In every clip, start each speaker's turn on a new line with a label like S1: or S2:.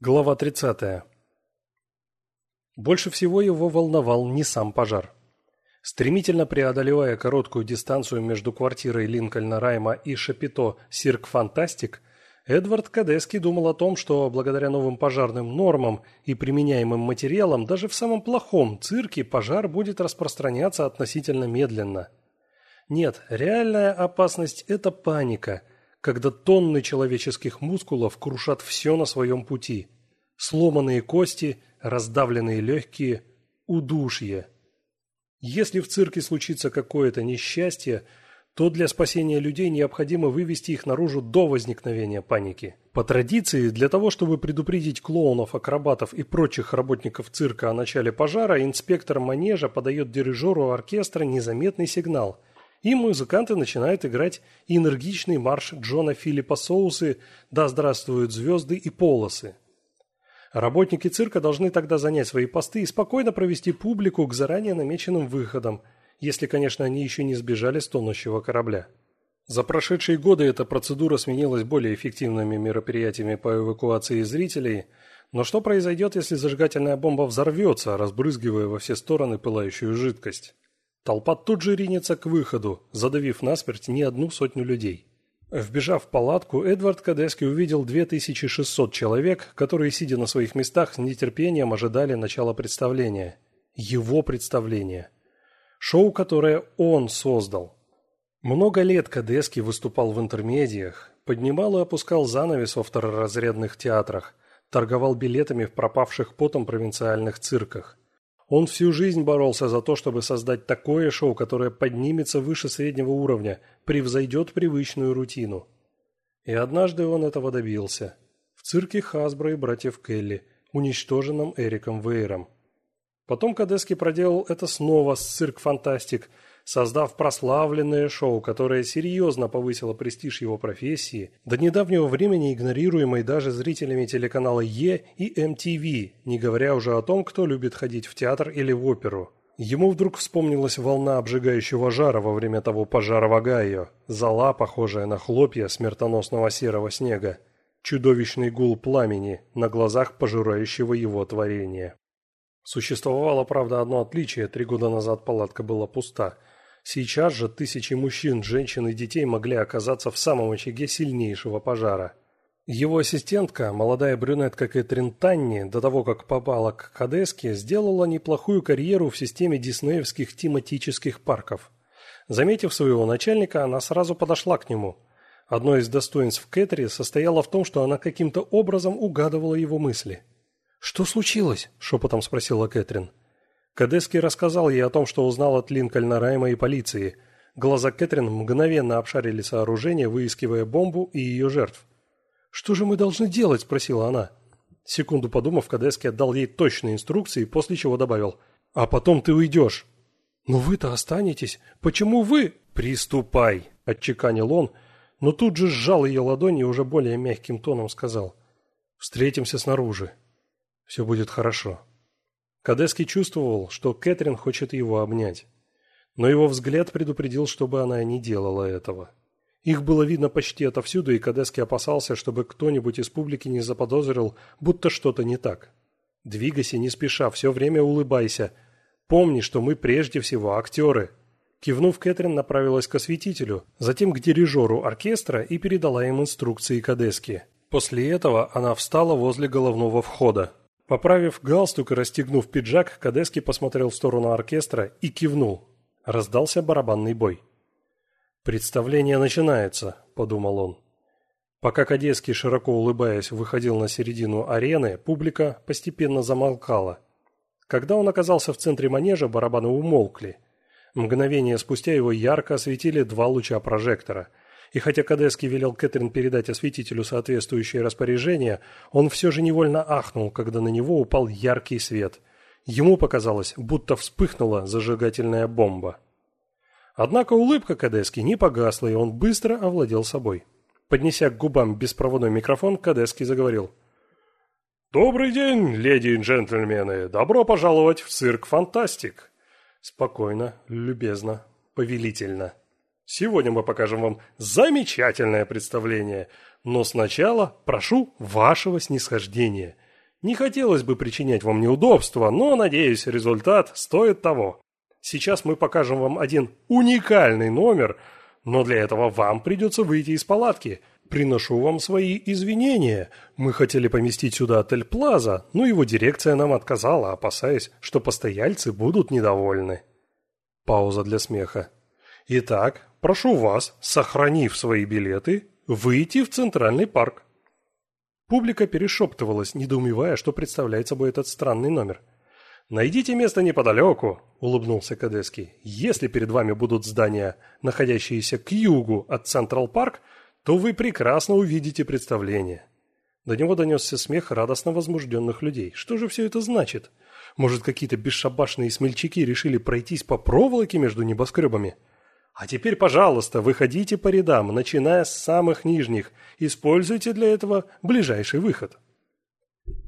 S1: Глава 30. Больше всего его волновал не сам пожар. Стремительно преодолевая короткую дистанцию между квартирой Линкольна Райма и Шапито «Сирк Фантастик», Эдвард Кадески думал о том, что благодаря новым пожарным нормам и применяемым материалам даже в самом плохом цирке пожар будет распространяться относительно медленно. Нет, реальная опасность – это паника – когда тонны человеческих мускулов крушат все на своем пути. Сломанные кости, раздавленные легкие, удушье. Если в цирке случится какое-то несчастье, то для спасения людей необходимо вывести их наружу до возникновения паники. По традиции, для того, чтобы предупредить клоунов, акробатов и прочих работников цирка о начале пожара, инспектор манежа подает дирижеру оркестра незаметный сигнал – и музыканты начинают играть энергичный марш Джона Филиппа Соусы «Да здравствуют звезды и полосы». Работники цирка должны тогда занять свои посты и спокойно провести публику к заранее намеченным выходам, если, конечно, они еще не сбежали с тонущего корабля. За прошедшие годы эта процедура сменилась более эффективными мероприятиями по эвакуации зрителей, но что произойдет, если зажигательная бомба взорвется, разбрызгивая во все стороны пылающую жидкость? Толпа тут же ринется к выходу, задавив насмерть не одну сотню людей. Вбежав в палатку, Эдвард Кадески увидел 2600 человек, которые, сидя на своих местах, с нетерпением ожидали начала представления. Его представления. Шоу, которое он создал. Много лет Кадески выступал в интермедиях, поднимал и опускал занавес во второразрядных театрах, торговал билетами в пропавших потом провинциальных цирках. Он всю жизнь боролся за то, чтобы создать такое шоу, которое поднимется выше среднего уровня, превзойдет привычную рутину. И однажды он этого добился. В цирке Хасбро и братьев Келли, уничтоженном Эриком Вейером. Потом Кадески проделал это снова с «Цирк Фантастик», создав прославленное шоу, которое серьезно повысило престиж его профессии, до недавнего времени игнорируемой даже зрителями телеканала E и MTV, не говоря уже о том, кто любит ходить в театр или в оперу. Ему вдруг вспомнилась волна обжигающего жара во время того пожара в Огайо, зола, похожая на хлопья смертоносного серого снега, чудовищный гул пламени на глазах пожирающего его творения. Существовало, правда, одно отличие, три года назад палатка была пуста – Сейчас же тысячи мужчин, женщин и детей могли оказаться в самом очаге сильнейшего пожара. Его ассистентка, молодая брюнетка Кэтрин Танни, до того, как попала к Кадеске, сделала неплохую карьеру в системе диснеевских тематических парков. Заметив своего начальника, она сразу подошла к нему. Одно из достоинств Кэтри состояло в том, что она каким-то образом угадывала его мысли. «Что случилось?» – шепотом спросила Кэтрин. Кадески рассказал ей о том, что узнал от Линкольна Райма и полиции. Глаза Кэтрин мгновенно обшарили сооружение, выискивая бомбу и ее жертв. «Что же мы должны делать?» – спросила она. Секунду подумав, Кадески отдал ей точные инструкции, после чего добавил. «А потом ты уйдешь». «Но вы-то останетесь. Почему вы?» «Приступай», – отчеканил он, но тут же сжал ее ладони и уже более мягким тоном сказал. «Встретимся снаружи. Все будет хорошо». Кадески чувствовал, что Кэтрин хочет его обнять. Но его взгляд предупредил, чтобы она не делала этого. Их было видно почти отовсюду, и Кадески опасался, чтобы кто-нибудь из публики не заподозрил, будто что-то не так. «Двигайся не спеша, все время улыбайся. Помни, что мы прежде всего актеры». Кивнув, Кэтрин направилась к осветителю, затем к дирижеру оркестра и передала им инструкции Кадески. После этого она встала возле головного входа. Поправив галстук и расстегнув пиджак, Кадески посмотрел в сторону оркестра и кивнул. Раздался барабанный бой. «Представление начинается», – подумал он. Пока Кадески, широко улыбаясь, выходил на середину арены, публика постепенно замолкала. Когда он оказался в центре манежа, барабаны умолкли. Мгновение спустя его ярко осветили два луча прожектора – и хотя Кадески велел Кэтрин передать осветителю соответствующее распоряжение, он все же невольно ахнул, когда на него упал яркий свет. Ему показалось, будто вспыхнула зажигательная бомба. Однако улыбка Кадески не погасла, и он быстро овладел собой. Поднеся к губам беспроводной микрофон, Кадески заговорил. «Добрый день, леди и джентльмены! Добро пожаловать в цирк «Фантастик!» Спокойно, любезно, повелительно. Сегодня мы покажем вам замечательное представление, но сначала прошу вашего снисхождения. Не хотелось бы причинять вам неудобства, но, надеюсь, результат стоит того. Сейчас мы покажем вам один уникальный номер, но для этого вам придется выйти из палатки. Приношу вам свои извинения. Мы хотели поместить сюда отель Плаза, но его дирекция нам отказала, опасаясь, что постояльцы будут недовольны. Пауза для смеха. Итак, прошу вас, сохранив свои билеты, выйти в Центральный парк. Публика перешептывалась, недоумевая, что представляет собой этот странный номер. «Найдите место неподалеку», — улыбнулся Кадеский. «Если перед вами будут здания, находящиеся к югу от Централ Парк, то вы прекрасно увидите представление». До него донесся смех радостно возбужденных людей. Что же все это значит? Может, какие-то бесшабашные смельчаки решили пройтись по проволоке между небоскребами? А теперь, пожалуйста, выходите по рядам, начиная с самых нижних. Используйте для этого ближайший выход.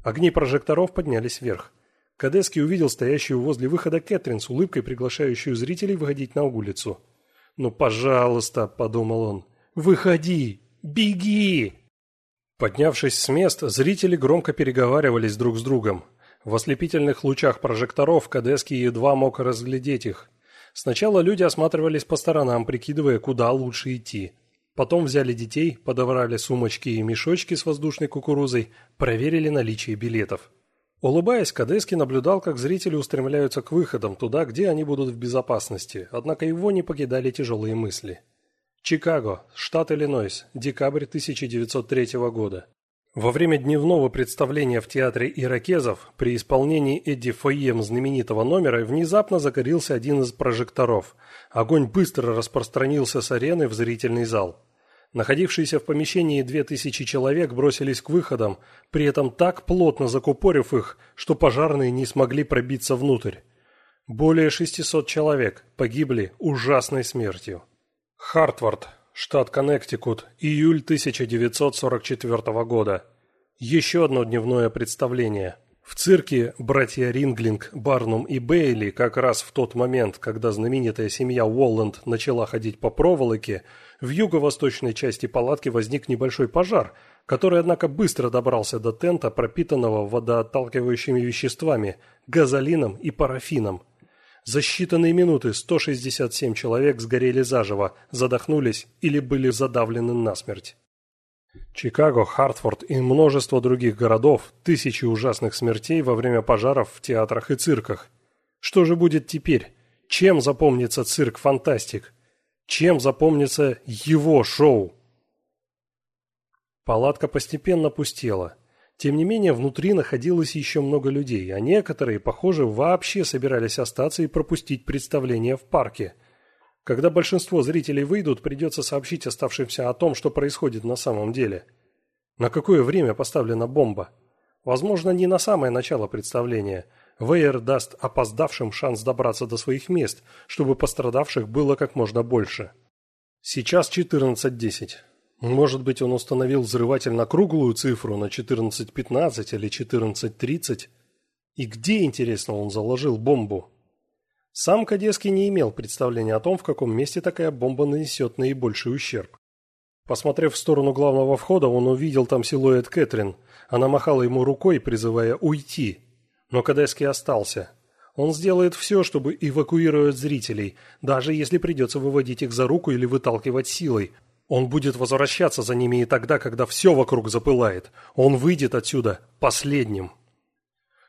S1: Огни прожекторов поднялись вверх. Кадеский увидел стоящую возле выхода Кэтрин с улыбкой, приглашающую зрителей выходить на улицу. «Ну, пожалуйста», — подумал он, — «выходи! Беги!» Поднявшись с мест, зрители громко переговаривались друг с другом. В ослепительных лучах прожекторов Кадески едва мог разглядеть их. Сначала люди осматривались по сторонам, прикидывая, куда лучше идти. Потом взяли детей, подобрали сумочки и мешочки с воздушной кукурузой, проверили наличие билетов. Улыбаясь, Кадески наблюдал, как зрители устремляются к выходам, туда, где они будут в безопасности, однако его не покидали тяжелые мысли. Чикаго, штат Иллинойс, декабрь 1903 года. Во время дневного представления в театре иракезов при исполнении Эдди Фоем знаменитого номера внезапно загорелся один из прожекторов. Огонь быстро распространился с арены в зрительный зал. Находившиеся в помещении две тысячи человек бросились к выходам, при этом так плотно закупорив их, что пожарные не смогли пробиться внутрь. Более 600 человек погибли ужасной смертью. Хартвард, штат Коннектикут, июль 1944 года. Еще одно дневное представление. В цирке братья Ринглинг, Барнум и Бейли как раз в тот момент, когда знаменитая семья Уолланд начала ходить по проволоке, в юго-восточной части палатки возник небольшой пожар, который, однако, быстро добрался до тента, пропитанного водоотталкивающими веществами, газолином и парафином. За считанные минуты 167 человек сгорели заживо, задохнулись или были задавлены насмерть. Чикаго, Хартфорд и множество других городов, тысячи ужасных смертей во время пожаров в театрах и цирках. Что же будет теперь? Чем запомнится цирк «Фантастик»? Чем запомнится его шоу? Палатка постепенно пустела. Тем не менее, внутри находилось еще много людей, а некоторые, похоже, вообще собирались остаться и пропустить представление в парке. Когда большинство зрителей выйдут, придется сообщить оставшимся о том, что происходит на самом деле. На какое время поставлена бомба? Возможно, не на самое начало представления. Вейер даст опоздавшим шанс добраться до своих мест, чтобы пострадавших было как можно больше. Сейчас 14.10. Может быть, он установил взрыватель на круглую цифру, на 14.15 или 14.30? И где, интересно, он заложил бомбу? Сам Кадеский не имел представления о том, в каком месте такая бомба нанесет наибольший ущерб. Посмотрев в сторону главного входа, он увидел там силуэт Кэтрин. Она махала ему рукой, призывая уйти. Но Кадеский остался. Он сделает все, чтобы эвакуировать зрителей, даже если придется выводить их за руку или выталкивать силой – он будет возвращаться за ними и тогда, когда все вокруг запылает. Он выйдет отсюда последним.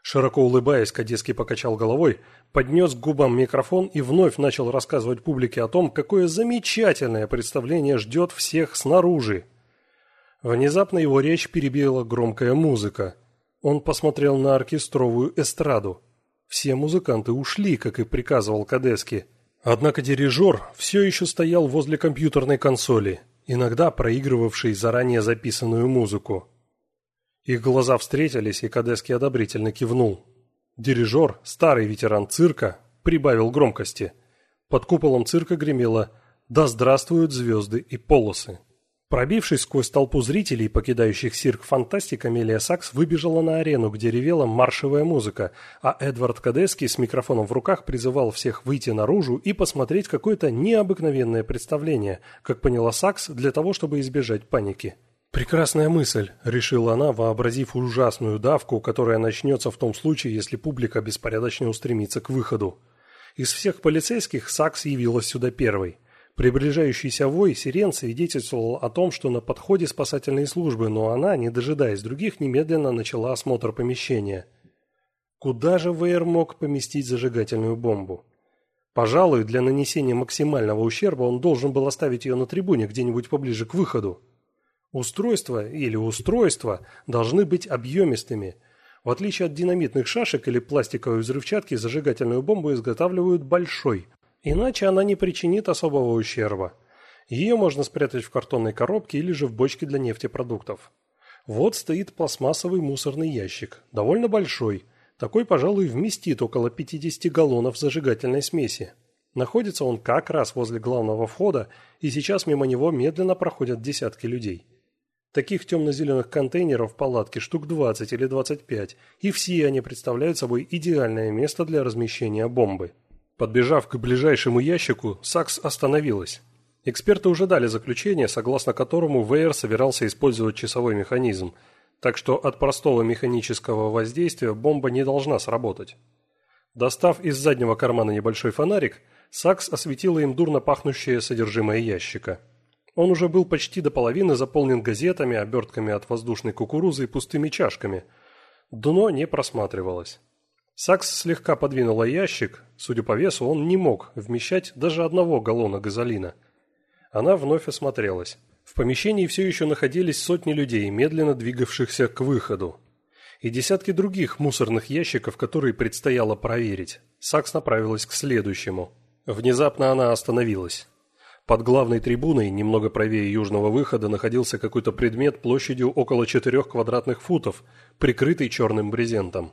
S1: Широко улыбаясь, Кадеский покачал головой, поднес к губам микрофон и вновь начал рассказывать публике о том, какое замечательное представление ждет всех снаружи. Внезапно его речь перебила громкая музыка. Он посмотрел на оркестровую эстраду. Все музыканты ушли, как и приказывал Кадески. Однако дирижер все еще стоял возле компьютерной консоли иногда проигрывавший заранее записанную музыку. Их глаза встретились, и Кадески одобрительно кивнул. Дирижер, старый ветеран цирка, прибавил громкости. Под куполом цирка гремело «Да здравствуют звезды и полосы». Пробившись сквозь толпу зрителей, покидающих цирк «Фантастик», Амелия Сакс выбежала на арену, где ревела маршевая музыка, а Эдвард Кадески с микрофоном в руках призывал всех выйти наружу и посмотреть какое-то необыкновенное представление, как поняла Сакс, для того, чтобы избежать паники. «Прекрасная мысль», – решила она, вообразив ужасную давку, которая начнется в том случае, если публика беспорядочно устремится к выходу. Из всех полицейских Сакс явилась сюда первой. Приближающийся вой сирен свидетельствовал о том, что на подходе спасательные службы, но она, не дожидаясь других, немедленно начала осмотр помещения. Куда же Вейер мог поместить зажигательную бомбу? Пожалуй, для нанесения максимального ущерба он должен был оставить ее на трибуне где-нибудь поближе к выходу. Устройства или устройства должны быть объемистыми. В отличие от динамитных шашек или пластиковой взрывчатки, зажигательную бомбу изготавливают большой, иначе она не причинит особого ущерба. Ее можно спрятать в картонной коробке или же в бочке для нефтепродуктов. Вот стоит пластмассовый мусорный ящик, довольно большой. Такой, пожалуй, вместит около 50 галлонов зажигательной смеси. Находится он как раз возле главного входа, и сейчас мимо него медленно проходят десятки людей. Таких темно-зеленых контейнеров в палатке штук 20 или 25, и все они представляют собой идеальное место для размещения бомбы. Подбежав к ближайшему ящику, Сакс остановилась. Эксперты уже дали заключение, согласно которому Вейер собирался использовать часовой механизм, так что от простого механического воздействия бомба не должна сработать. Достав из заднего кармана небольшой фонарик, Сакс осветила им дурно пахнущее содержимое ящика. Он уже был почти до половины заполнен газетами, обертками от воздушной кукурузы и пустыми чашками. Дно не просматривалось. Сакс слегка подвинула ящик, судя по весу, он не мог вмещать даже одного галлона газолина. Она вновь осмотрелась. В помещении все еще находились сотни людей, медленно двигавшихся к выходу. И десятки других мусорных ящиков, которые предстояло проверить. Сакс направилась к следующему. Внезапно она остановилась. Под главной трибуной, немного правее южного выхода, находился какой-то предмет площадью около четырех квадратных футов, прикрытый черным брезентом.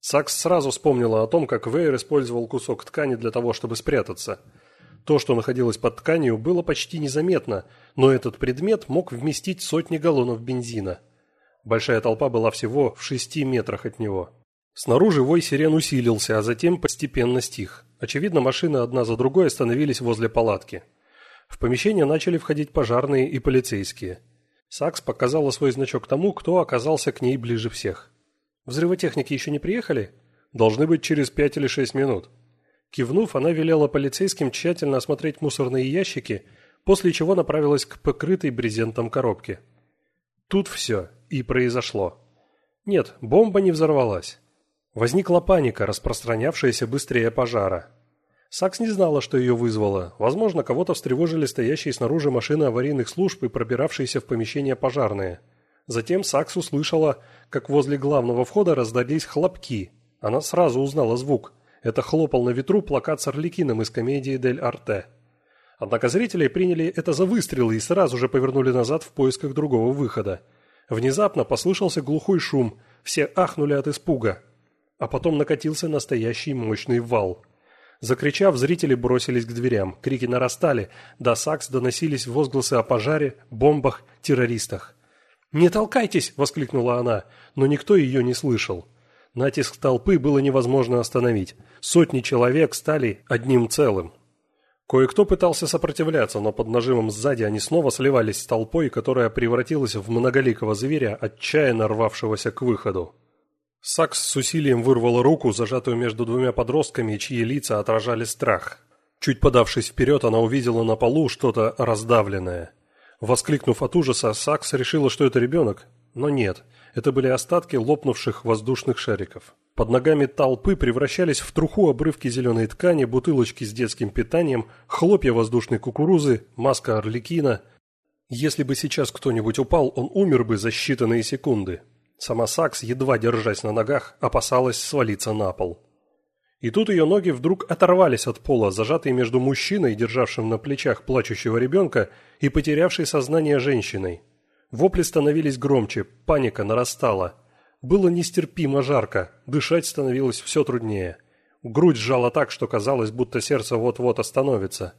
S1: Сакс сразу вспомнила о том, как Вейер использовал кусок ткани для того, чтобы спрятаться. То, что находилось под тканью, было почти незаметно, но этот предмет мог вместить сотни галлонов бензина. Большая толпа была всего в шести метрах от него. Снаружи вой сирен усилился, а затем постепенно стих. Очевидно, машины одна за другой остановились возле палатки. В помещение начали входить пожарные и полицейские. Сакс показала свой значок тому, кто оказался к ней ближе всех. «Взрывотехники еще не приехали?» «Должны быть через пять или шесть минут». Кивнув, она велела полицейским тщательно осмотреть мусорные ящики, после чего направилась к покрытой брезентом коробке. Тут все и произошло. Нет, бомба не взорвалась. Возникла паника, распространявшаяся быстрее пожара. Сакс не знала, что ее вызвало. Возможно, кого-то встревожили стоящие снаружи машины аварийных служб и пробиравшиеся в помещение пожарные. Затем Сакс услышала, как возле главного входа раздались хлопки. Она сразу узнала звук. Это хлопал на ветру плакат с Орликином из комедии «Дель Арте». Однако зрители приняли это за выстрелы и сразу же повернули назад в поисках другого выхода. Внезапно послышался глухой шум, все ахнули от испуга. А потом накатился настоящий мощный вал – Закричав, зрители бросились к дверям. Крики нарастали. До Сакс доносились возгласы о пожаре, бомбах, террористах. «Не толкайтесь!» – воскликнула она, но никто ее не слышал. Натиск толпы было невозможно остановить. Сотни человек стали одним целым. Кое-кто пытался сопротивляться, но под нажимом сзади они снова сливались с толпой, которая превратилась в многоликого зверя, отчаянно рвавшегося к выходу. Сакс с усилием вырвала руку, зажатую между двумя подростками, чьи лица отражали страх. Чуть подавшись вперед, она увидела на полу что-то раздавленное. Воскликнув от ужаса, Сакс решила, что это ребенок. Но нет, это были остатки лопнувших воздушных шариков. Под ногами толпы превращались в труху обрывки зеленой ткани, бутылочки с детским питанием, хлопья воздушной кукурузы, маска орликина. Если бы сейчас кто-нибудь упал, он умер бы за считанные секунды. Сама Сакс, едва держась на ногах, опасалась свалиться на пол. И тут ее ноги вдруг оторвались от пола, зажатые между мужчиной, державшим на плечах плачущего ребенка, и потерявшей сознание женщиной. Вопли становились громче, паника нарастала. Было нестерпимо жарко, дышать становилось все труднее. Грудь сжала так, что казалось, будто сердце вот-вот остановится.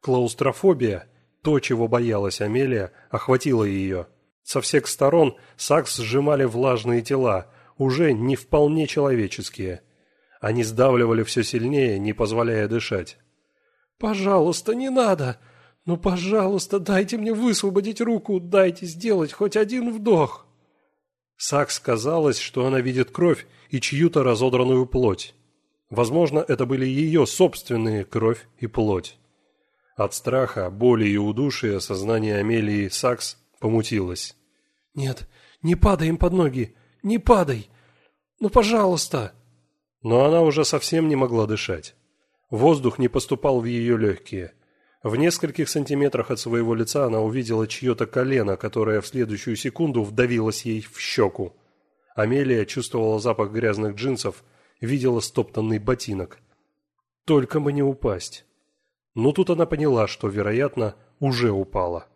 S1: Клаустрофобия, то, чего боялась Амелия, охватила ее. Со всех сторон сакс сжимали влажные тела, уже не вполне человеческие. Они сдавливали все сильнее, не позволяя дышать. «Пожалуйста, не надо!» Ну, пожалуйста, дайте мне высвободить руку, дайте сделать хоть один вдох. Сакс казалось, что она видит кровь и чью-то разодранную плоть. Возможно, это были ее собственные кровь и плоть. От страха, боли и удушия сознание Амелии Сакс помутилось. «Нет, не падай им под ноги! Не падай! Ну, пожалуйста!» Но она уже совсем не могла дышать. Воздух не поступал в ее легкие. В нескольких сантиметрах от своего лица она увидела чье-то колено, которое в следующую секунду вдавилось ей в щеку. Амелия чувствовала запах грязных джинсов, видела стоптанный ботинок. Только бы не упасть. Но тут она поняла, что, вероятно, уже упала.